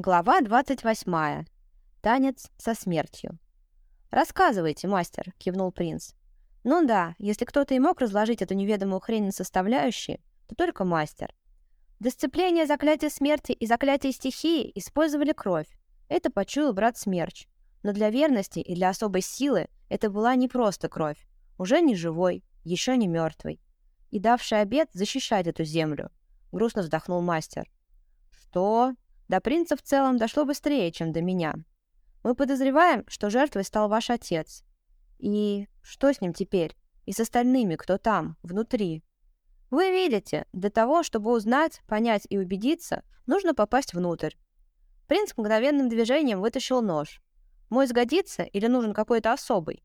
Глава 28. Танец со смертью. «Рассказывайте, мастер», — кивнул принц. «Ну да, если кто-то и мог разложить эту неведомую хрень на составляющие, то только мастер. Дисциплине заклятия смерти и заклятие стихии использовали кровь. Это почуял брат Смерч. Но для верности и для особой силы это была не просто кровь. Уже не живой, еще не мертвый. И давший обед защищать эту землю. Грустно вздохнул мастер. «Что?» До принца в целом дошло быстрее, чем до меня. Мы подозреваем, что жертвой стал ваш отец. И что с ним теперь? И с остальными, кто там, внутри? Вы видите, для того, чтобы узнать, понять и убедиться, нужно попасть внутрь. Принц мгновенным движением вытащил нож. Мой сгодится или нужен какой-то особый?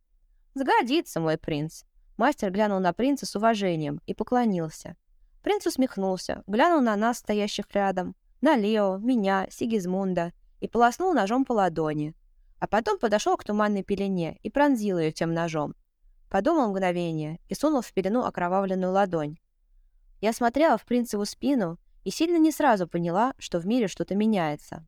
Сгодится, мой принц. Мастер глянул на принца с уважением и поклонился. Принц усмехнулся, глянул на нас, стоящих рядом, на Лео, меня, Сигизмунда, и полоснул ножом по ладони. А потом подошел к туманной пелене и пронзил ее тем ножом. Подумал мгновение и сунул в пелену окровавленную ладонь. Я смотрела в принцеву спину и сильно не сразу поняла, что в мире что-то меняется.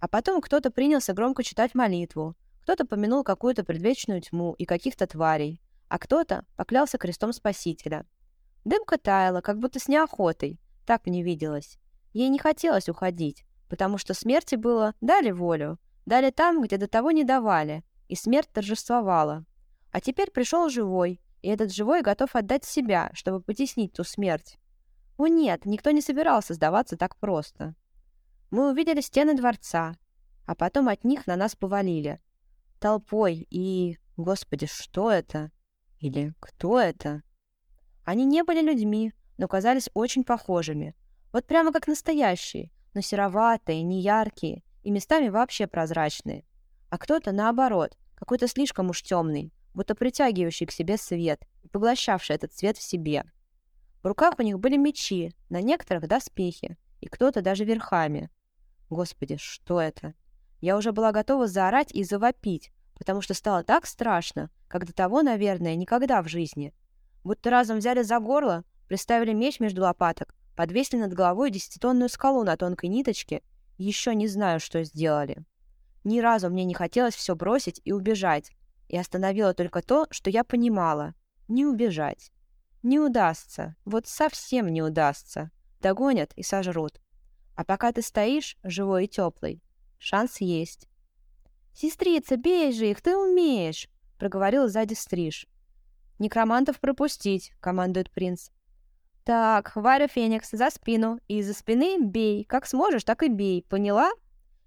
А потом кто-то принялся громко читать молитву, кто-то помянул какую-то предвечную тьму и каких-то тварей, а кто-то поклялся крестом Спасителя. Дымка таяла, как будто с неохотой, так мне виделось. Ей не хотелось уходить, потому что смерти было дали волю, дали там, где до того не давали, и смерть торжествовала. А теперь пришел живой, и этот живой готов отдать себя, чтобы потеснить ту смерть. О нет, никто не собирался сдаваться так просто. Мы увидели стены дворца, а потом от них на нас повалили. Толпой и... Господи, что это? Или кто это? Они не были людьми, но казались очень похожими — вот прямо как настоящие, но сероватые, неяркие и местами вообще прозрачные. А кто-то, наоборот, какой-то слишком уж темный, будто притягивающий к себе свет и поглощавший этот свет в себе. В руках у них были мечи, на некоторых доспехи, и кто-то даже верхами. Господи, что это? Я уже была готова заорать и завопить, потому что стало так страшно, как до того, наверное, никогда в жизни. Будто разом взяли за горло, приставили меч между лопаток, подвесили над головой десятитонную скалу на тонкой ниточке, еще не знаю, что сделали. Ни разу мне не хотелось все бросить и убежать, и остановило только то, что я понимала. Не убежать. Не удастся, вот совсем не удастся. Догонят и сожрут. А пока ты стоишь, живой и теплый, шанс есть. «Сестрица, бей же их, ты умеешь!» — проговорил сзади Стриж. «Некромантов пропустить», — командует принц. Так, Варя Феникс, за спину. И из-за спины бей. Как сможешь, так и бей. Поняла?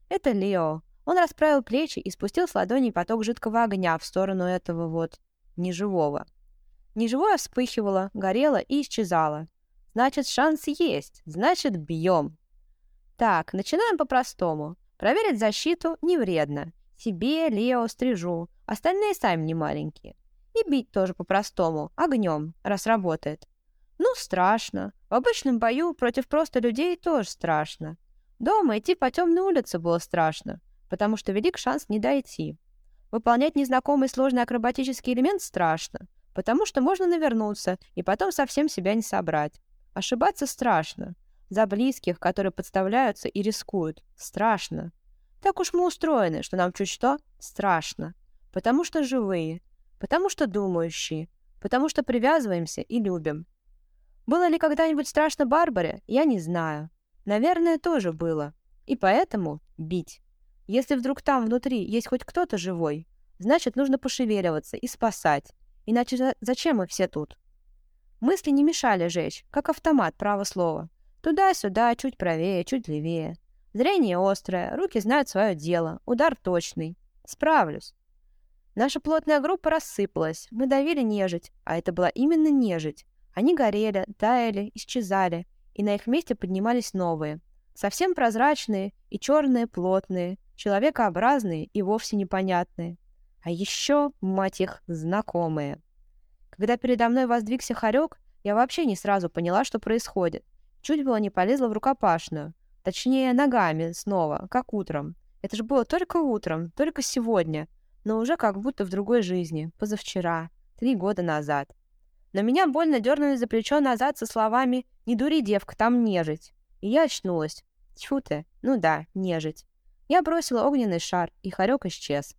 Это Лео. Он расправил плечи и спустил с ладони поток жидкого огня в сторону этого вот неживого. Неживое вспыхивало, горело и исчезало. Значит, шанс есть. Значит, бьем. Так, начинаем по-простому. Проверить защиту не вредно. Себе, Лео, стрижу. Остальные сами не маленькие. И бить тоже по-простому, огнем, раз работает. Ну, страшно. В обычном бою против просто людей тоже страшно. Дома идти по темной улице было страшно, потому что велик шанс не дойти. Выполнять незнакомый сложный акробатический элемент страшно, потому что можно навернуться и потом совсем себя не собрать. Ошибаться страшно. За близких, которые подставляются и рискуют, страшно. Так уж мы устроены, что нам чуть что страшно. Потому что живые, потому что думающие, потому что привязываемся и любим. Было ли когда-нибудь страшно Барбаре, я не знаю. Наверное, тоже было. И поэтому бить. Если вдруг там внутри есть хоть кто-то живой, значит, нужно пошевеливаться и спасать. Иначе зачем мы все тут? Мысли не мешали жечь, как автомат, право слово. Туда-сюда, чуть правее, чуть левее. Зрение острое, руки знают свое дело, удар точный. Справлюсь. Наша плотная группа рассыпалась, мы давили нежить, а это была именно нежить. Они горели, таяли, исчезали, и на их месте поднимались новые. Совсем прозрачные и черные плотные, человекообразные и вовсе непонятные. А еще, мать их, знакомые. Когда передо мной воздвигся хорек, я вообще не сразу поняла, что происходит. Чуть было не полезла в рукопашную. Точнее, ногами снова, как утром. Это же было только утром, только сегодня, но уже как будто в другой жизни, позавчера, три года назад. Но меня больно дернули за плечо назад со словами «Не дури, девка, там нежить». И я очнулась. Тьфу ты, ну да, нежить. Я бросила огненный шар, и хорек исчез.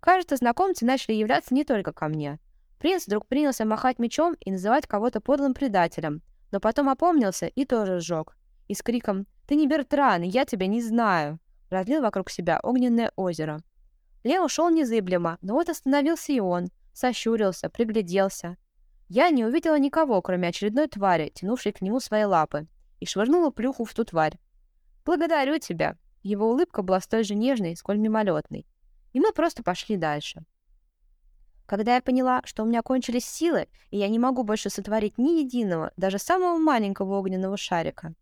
Кажется, знакомцы начали являться не только ко мне. Принц вдруг принялся махать мечом и называть кого-то подлым предателем, но потом опомнился и тоже сжег. И с криком «Ты не Бертран, я тебя не знаю!» разлил вокруг себя огненное озеро. Лео ушел незыблемо, но вот остановился и он, сощурился, пригляделся. Я не увидела никого, кроме очередной твари, тянувшей к нему свои лапы, и швырнула плюху в ту тварь. «Благодарю тебя!» Его улыбка была столь же нежной, сколь мимолетной. И мы просто пошли дальше. Когда я поняла, что у меня кончились силы, и я не могу больше сотворить ни единого, даже самого маленького огненного шарика,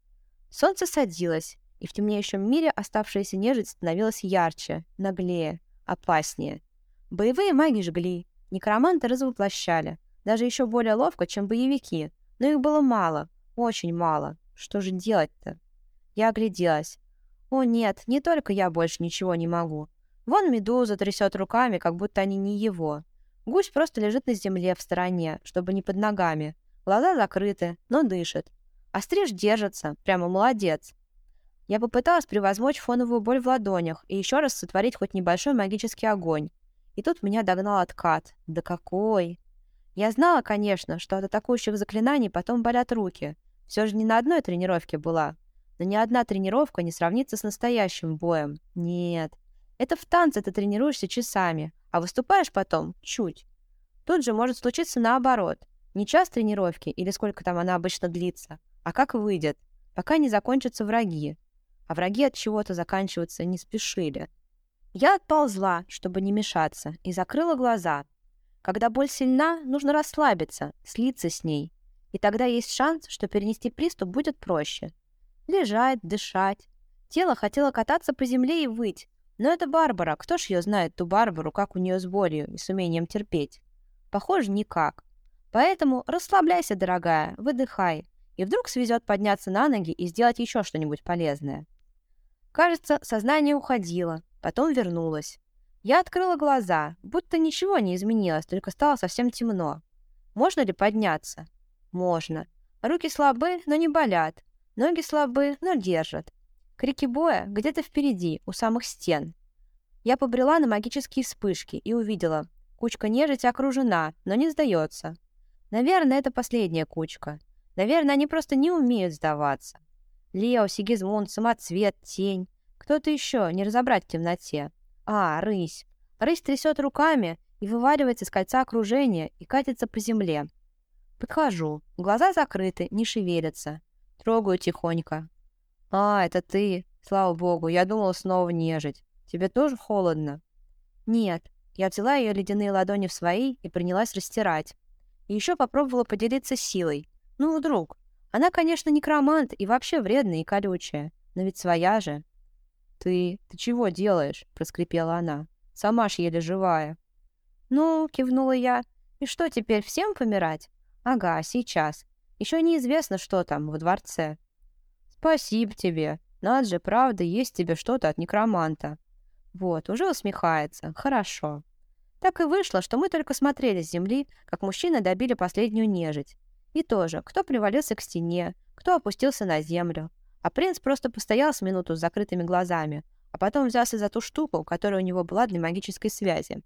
солнце садилось, и в темнеющем мире оставшаяся нежить становилась ярче, наглее, опаснее. Боевые маги жгли, некроманты развоплощали, даже еще более ловко, чем боевики, но их было мало, очень мало. Что же делать-то? Я огляделась. О нет, не только я больше ничего не могу. Вон медуза трясет руками, как будто они не его. Гусь просто лежит на земле в стороне, чтобы не под ногами. Глаза закрыты, но дышит. А стриж держится, прямо молодец. Я попыталась превозмочь фоновую боль в ладонях и еще раз сотворить хоть небольшой магический огонь. И тут меня догнал откат. Да какой! Я знала, конечно, что от атакующих заклинаний потом болят руки. Все же не на одной тренировке была. Но ни одна тренировка не сравнится с настоящим боем. Нет. Это в танце ты тренируешься часами, а выступаешь потом чуть. Тут же может случиться наоборот. Не час тренировки или сколько там она обычно длится, а как выйдет, пока не закончатся враги а враги от чего-то заканчиваться не спешили. Я отползла, чтобы не мешаться, и закрыла глаза. Когда боль сильна, нужно расслабиться, слиться с ней. И тогда есть шанс, что перенести приступ будет проще. Лежать, дышать. Тело хотело кататься по земле и выть. Но это Барбара, кто ж ее знает, ту Барбару, как у нее с болью и с умением терпеть? Похоже, никак. Поэтому расслабляйся, дорогая, выдыхай. И вдруг свезет подняться на ноги и сделать еще что-нибудь полезное. Кажется, сознание уходило, потом вернулось. Я открыла глаза, будто ничего не изменилось, только стало совсем темно. Можно ли подняться? Можно. Руки слабы, но не болят. Ноги слабы, но держат. Крики боя где-то впереди, у самых стен. Я побрела на магические вспышки и увидела. Кучка нежити окружена, но не сдается. Наверное, это последняя кучка. Наверное, они просто не умеют сдаваться. Лео, Сигизмунд, Самоцвет, Тень. Кто-то еще, не разобрать в темноте. А, рысь. Рысь трясет руками и вываливается из кольца окружения и катится по земле. Подхожу. Глаза закрыты, не шевелятся. Трогаю тихонько. «А, это ты. Слава богу, я думала снова нежить. Тебе тоже холодно?» «Нет». Я взяла ее ледяные ладони в свои и принялась растирать. И еще попробовала поделиться силой. Ну, вдруг. Она, конечно, некромант и вообще вредная и колючая, но ведь своя же. «Ты... ты чего делаешь?» — проскрипела она. «Сама ж еле живая». «Ну», — кивнула я. «И что теперь, всем помирать?» «Ага, сейчас. Еще неизвестно, что там, в дворце». «Спасибо тебе. Надо же, правда, есть тебе что-то от некроманта». Вот, уже усмехается. Хорошо. Так и вышло, что мы только смотрели с земли, как мужчины добили последнюю нежить. И тоже, кто привалился к стене, кто опустился на землю. А принц просто постоял с минуту с закрытыми глазами, а потом взялся за ту штуку, которая у него была для магической связи.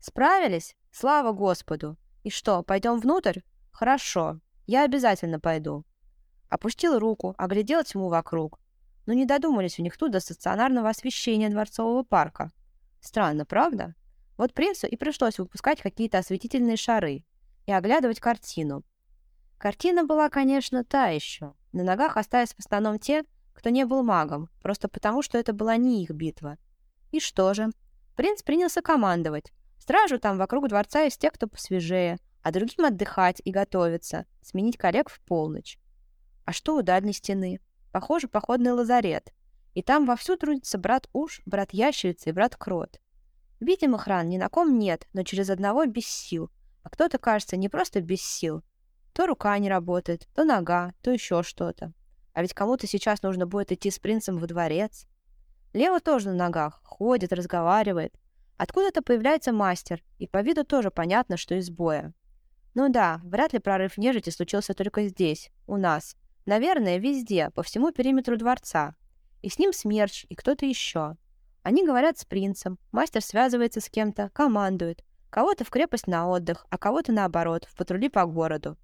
«Справились? Слава Господу! И что, пойдем внутрь? Хорошо, я обязательно пойду». Опустил руку, оглядел тьму вокруг. Но не додумались у них тут до стационарного освещения дворцового парка. Странно, правда? Вот принцу и пришлось выпускать какие-то осветительные шары и оглядывать картину. Картина была, конечно, та еще. На ногах остались в основном те, кто не был магом, просто потому, что это была не их битва. И что же? Принц принялся командовать. Стражу там вокруг дворца из тех, кто посвежее, а другим отдыхать и готовиться, сменить коллег в полночь. А что у дальней стены? Похоже, походный лазарет. И там вовсю трудится брат Уж, брат Ящерица и брат Крот. Видимых ран ни на ком нет, но через одного без сил. А кто-то, кажется, не просто без сил, то рука не работает, то нога, то еще что-то. А ведь кому-то сейчас нужно будет идти с принцем в дворец. Лео тоже на ногах, ходит, разговаривает. Откуда-то появляется мастер, и по виду тоже понятно, что из боя. Ну да, вряд ли прорыв нежити случился только здесь, у нас. Наверное, везде, по всему периметру дворца. И с ним смерч, и кто-то еще. Они говорят с принцем, мастер связывается с кем-то, командует. Кого-то в крепость на отдых, а кого-то наоборот, в патрули по городу.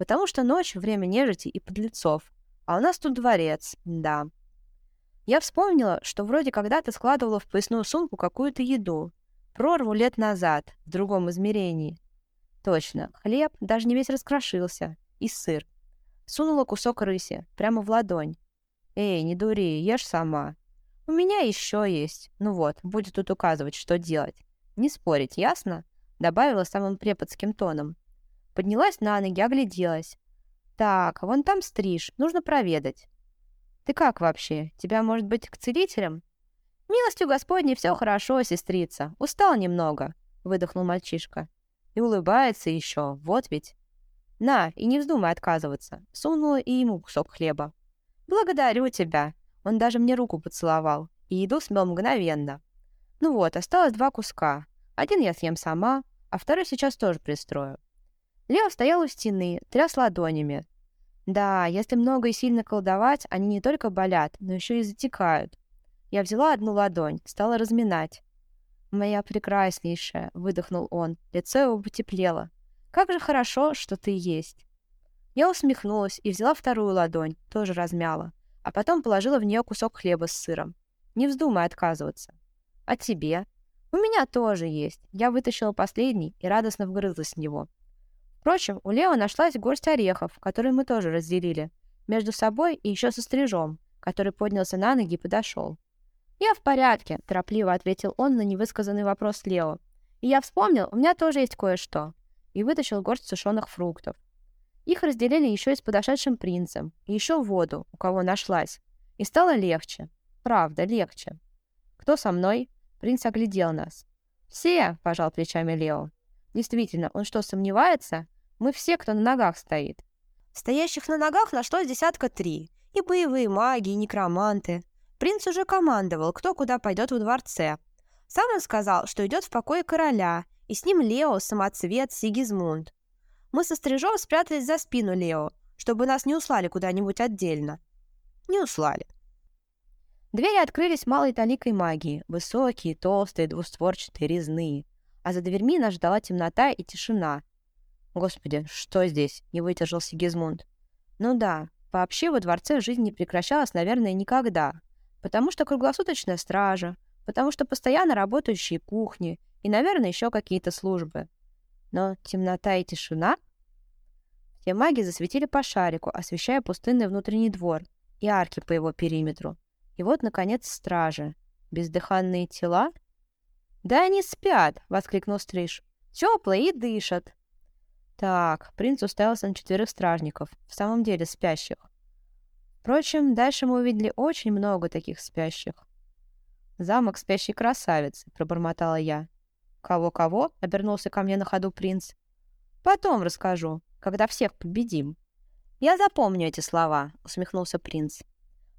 Потому что ночь — время нежити и подлецов. А у нас тут дворец, да. Я вспомнила, что вроде когда-то складывала в поясную сумку какую-то еду. Прорву лет назад, в другом измерении. Точно, хлеб даже не весь раскрошился. И сыр. Сунула кусок рыси, прямо в ладонь. «Эй, не дури, ешь сама. У меня еще есть. Ну вот, будет тут указывать, что делать. Не спорить, ясно?» Добавила самым преподским тоном. Поднялась на ноги, огляделась. «Так, вон там стриж, нужно проведать». «Ты как вообще? Тебя, может быть, к целителям?» «Милостью Господней все хорошо, сестрица. Устал немного», — выдохнул мальчишка. И улыбается еще, вот ведь. «На, и не вздумай отказываться», — сунула и ему кусок хлеба. «Благодарю тебя». Он даже мне руку поцеловал, и еду смел мгновенно. Ну вот, осталось два куска. Один я съем сама, а второй сейчас тоже пристрою. Лео стоял у стены, тряс ладонями. Да, если много и сильно колдовать, они не только болят, но еще и затекают. Я взяла одну ладонь, стала разминать. «Моя прекраснейшая», — выдохнул он. Лицо его потеплело. «Как же хорошо, что ты есть». Я усмехнулась и взяла вторую ладонь, тоже размяла, а потом положила в нее кусок хлеба с сыром. Не вздумай отказываться. «А тебе?» «У меня тоже есть». Я вытащила последний и радостно вгрызлась в него. Впрочем, у Лео нашлась горсть орехов, которые мы тоже разделили. Между собой и еще со стрижом, который поднялся на ноги и подошел. «Я в порядке», — торопливо ответил он на невысказанный вопрос Лео. «И я вспомнил, у меня тоже есть кое-что». И вытащил горсть сушеных фруктов. Их разделили еще и с подошедшим принцем, и еще воду, у кого нашлась. И стало легче. Правда, легче. «Кто со мной?» Принц оглядел нас. «Все», — пожал плечами Лео. «Действительно, он что, сомневается? Мы все, кто на ногах стоит». Стоящих на ногах нашлось десятка три. И боевые маги, и некроманты. Принц уже командовал, кто куда пойдет во дворце. Сам он сказал, что идет в покое короля, и с ним Лео, самоцвет, Сигизмунд. Мы со Стрижом спрятались за спину Лео, чтобы нас не услали куда-нибудь отдельно. Не услали. Двери открылись малой таликой магии, высокие, толстые, двустворчатые, резные. А за дверьми нас ждала темнота и тишина. «Господи, что здесь?» — не выдержал Сигизмунд. «Ну да, вообще во дворце жизнь не прекращалась, наверное, никогда. Потому что круглосуточная стража, потому что постоянно работающие кухни и, наверное, еще какие-то службы. Но темнота и тишина... Все маги засветили по шарику, освещая пустынный внутренний двор и арки по его периметру. И вот, наконец, стражи. Бездыханные тела? «Да они спят!» — воскликнул Стриж. «Теплые и дышат!» Так, принц уставился на четверых стражников, в самом деле спящих. Впрочем, дальше мы увидели очень много таких спящих. «Замок спящей красавицы», — пробормотала я. «Кого-кого?» — обернулся ко мне на ходу принц. «Потом расскажу, когда всех победим». «Я запомню эти слова», — усмехнулся принц.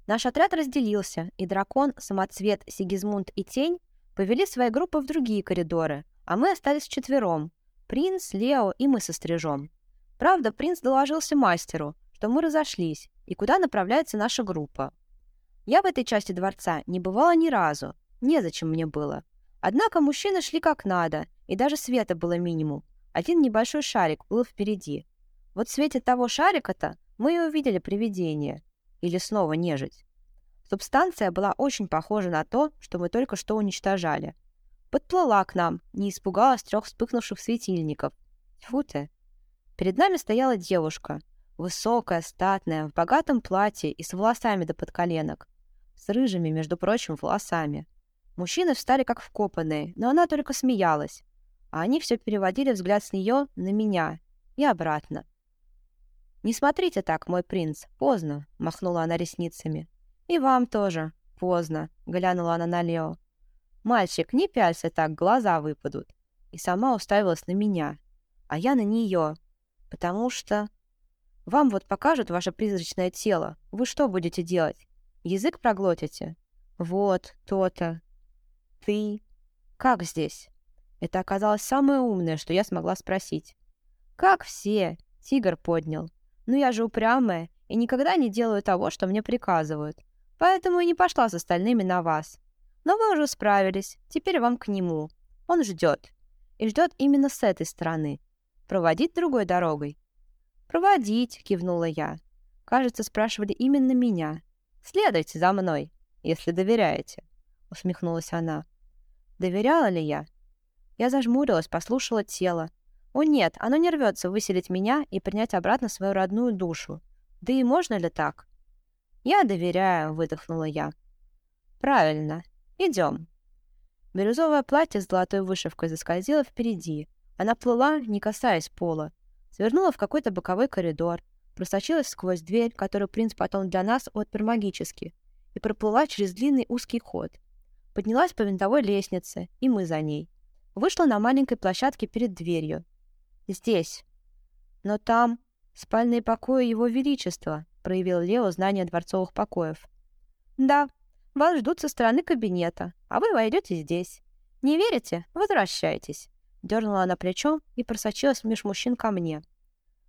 Наш отряд разделился, и дракон, самоцвет, Сигизмунд и Тень повели свои группы в другие коридоры, а мы остались вчетвером. Принц, Лео и мы со стрижом. Правда, принц доложился мастеру, что мы разошлись, и куда направляется наша группа. Я в этой части дворца не бывала ни разу, незачем мне было. Однако мужчины шли как надо, и даже света было минимум. Один небольшой шарик был впереди. Вот в свете того шарика-то мы и увидели привидение. Или снова нежить. Субстанция была очень похожа на то, что мы только что уничтожали. Подплыла к нам, не испугалась трех вспыхнувших светильников. Тьфу ты. Перед нами стояла девушка, Высокая, статная, в богатом платье и с волосами до подколенок. С рыжими, между прочим, волосами. Мужчины встали как вкопанные, но она только смеялась. А они все переводили взгляд с нее на меня и обратно. «Не смотрите так, мой принц, поздно», — махнула она ресницами. «И вам тоже, поздно», — глянула она на Лео. «Мальчик, не пялься так, глаза выпадут». И сама уставилась на меня, а я на нее, потому что... Вам вот покажут ваше призрачное тело. Вы что будете делать? Язык проглотите? Вот, то-то. Ты. Как здесь? Это оказалось самое умное, что я смогла спросить. Как все? Тигр поднял. Ну я же упрямая и никогда не делаю того, что мне приказывают. Поэтому и не пошла с остальными на вас. Но вы уже справились, теперь вам к нему. Он ждет. И ждет именно с этой стороны. Проводить другой дорогой? «Проводить», — кивнула я. Кажется, спрашивали именно меня. «Следуйте за мной, если доверяете», — усмехнулась она. Доверяла ли я? Я зажмурилась, послушала тело. О нет, оно не рвется выселить меня и принять обратно свою родную душу. Да и можно ли так? «Я доверяю», — выдохнула я. «Правильно. Идем». Бирюзовое платье с золотой вышивкой заскользило впереди. Она плыла, не касаясь пола. Свернула в какой-то боковой коридор, просочилась сквозь дверь, которую принц потом для нас отпер магически, и проплыла через длинный узкий ход. Поднялась по винтовой лестнице, и мы за ней. Вышла на маленькой площадке перед дверью. Здесь. Но там спальные покои Его Величества, проявил Лео знание дворцовых покоев. Да, вас ждут со стороны кабинета, а вы войдете здесь. Не верите? Возвращайтесь. Дернула она плечом и просочилась меж мужчин ко мне.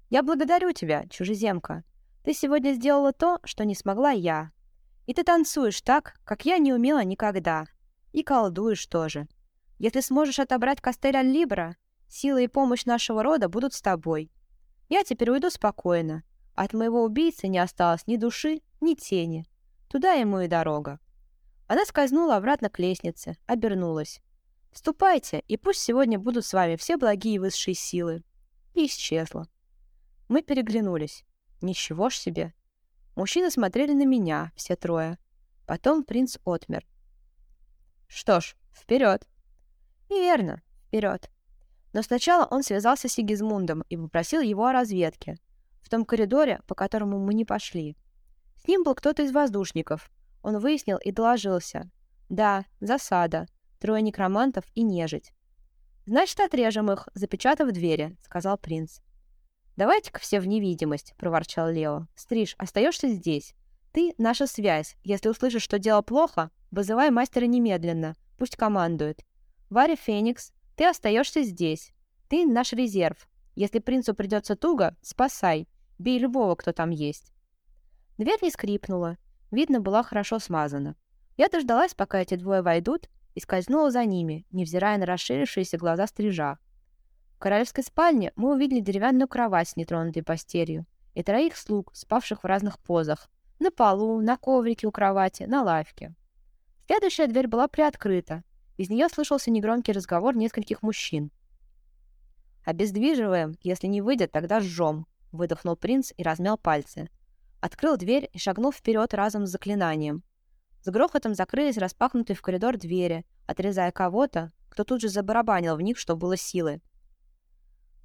«Я благодарю тебя, чужеземка. Ты сегодня сделала то, что не смогла я. И ты танцуешь так, как я не умела никогда. И колдуешь тоже. Если сможешь отобрать Костель Аль-Либра, сила и помощь нашего рода будут с тобой. Я теперь уйду спокойно. От моего убийцы не осталось ни души, ни тени. Туда ему и дорога. Она скользнула обратно к лестнице, обернулась. «Ступайте, и пусть сегодня будут с вами все благие высшие силы». И исчезла. Мы переглянулись. Ничего ж себе. Мужчины смотрели на меня, все трое. Потом принц отмер. Что ж, вперед. И верно, вперед. Но сначала он связался с Сигизмундом и попросил его о разведке. Том коридоре, по которому мы не пошли. С ним был кто-то из воздушников. Он выяснил и доложился. Да, засада. Трое некромантов и нежить. «Значит, отрежем их, запечатав двери», — сказал принц. «Давайте-ка все в невидимость», — проворчал Лео. «Стриж, остаешься здесь. Ты — наша связь. Если услышишь, что дело плохо, вызывай мастера немедленно. Пусть командует. Варя Феникс, ты остаешься здесь. Ты — наш резерв. Если принцу придется туго, спасай. Бей любого, кто там есть». Дверь не скрипнула. Видно, была хорошо смазана. Я дождалась, пока эти двое войдут, и скользнула за ними, невзирая на расширившиеся глаза стрижа. В королевской спальне мы увидели деревянную кровать с нетронутой постелью и троих слуг, спавших в разных позах. На полу, на коврике у кровати, на лавке. Следующая дверь была приоткрыта. Из нее слышался негромкий разговор нескольких мужчин. «Обездвиживаем. Если не выйдет, тогда сжем», — выдохнул принц и размял пальцы. Открыл дверь и шагнул вперед разом с заклинанием. С грохотом закрылись распахнутые в коридор двери, отрезая кого-то, кто тут же забарабанил в них, что было силы.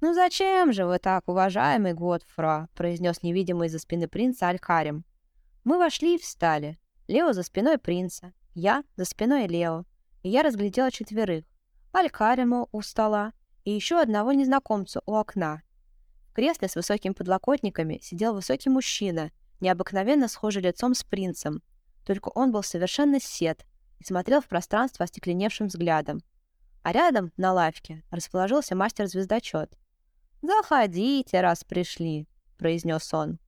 «Ну зачем же вы так, уважаемый Готфра?» — произнес невидимый из-за спины принца Алькарим. Мы вошли и встали. Лео за спиной принца, я за спиной Лео, и я разглядела четверых. Алькариму у стола и еще одного незнакомца у окна. В кресле с высокими подлокотниками сидел высокий мужчина, необыкновенно схожий лицом с принцем, только он был совершенно сед и смотрел в пространство остекленевшим взглядом. А рядом, на лавке, расположился мастер-звездочет. «Заходите, раз пришли», — произнес он.